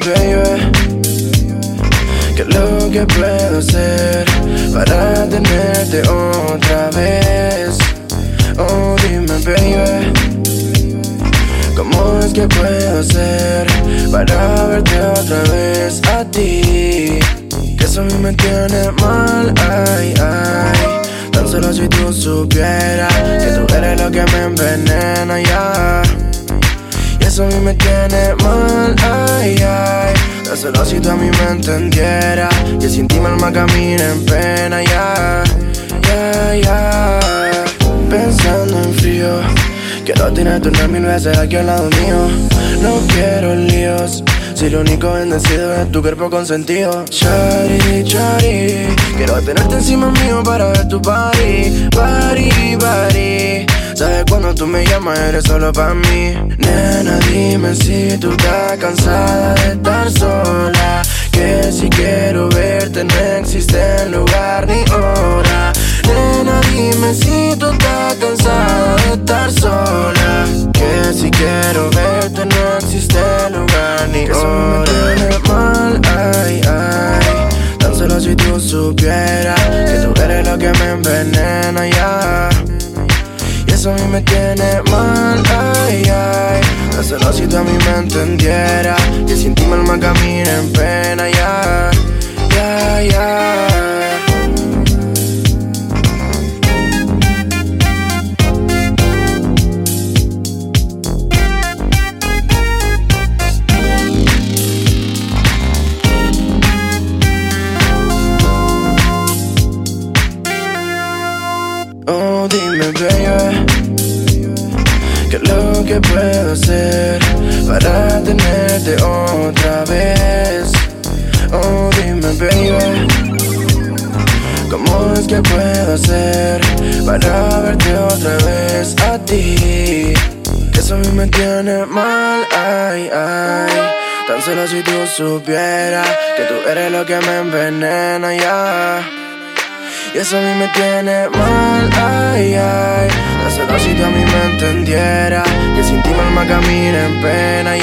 baby. ¿Qué es lo que puedo hacer para tenerte otra vez? Oh, dime, baby. ¿Cómo es que puedo hacer para verte otra vez a ti? Que eso me tiene mal, ay, ay. Tan solo si tú supieras que tú eres lo que me envenena, ya eso a mí me tiene mal, ay, ay. Solo si tú a mí me entendieras que sin ti mi alma camina en pena, ya. Ya, ya. Pensando en frío. Quiero tenerte una mil veces aquí al lado mío. No quiero líos. Si lo único bendecido es tu cuerpo consentido. Chari, chari. Quiero tenerte encima mío para ver tu party. Party, party. Sabes cuando tú me llamas, eres solo para mí. Nena, dime si tú estás cansada de estar sola. Que si quiero verte no existe lugar envenena, ya. Y eso a mí me tiene mal, ay, ay. Solo si tú a mí me entendieras. Que sin ti mi alma camina en pena. Ya, Dime, baby, ¿qué es lo que puedo hacer para tenerte otra vez? Oh, dime, baby, ¿cómo es que puedo hacer para verte otra vez a ti? Eso a mí me tiene mal, ay, ay. Tan solo si tú supieras que tú eres lo que me envenena, ya. Eso a mí me tiene mal, ay, ay. Solo si a mí me entendieras. Que sin ti mi alma camina en pena.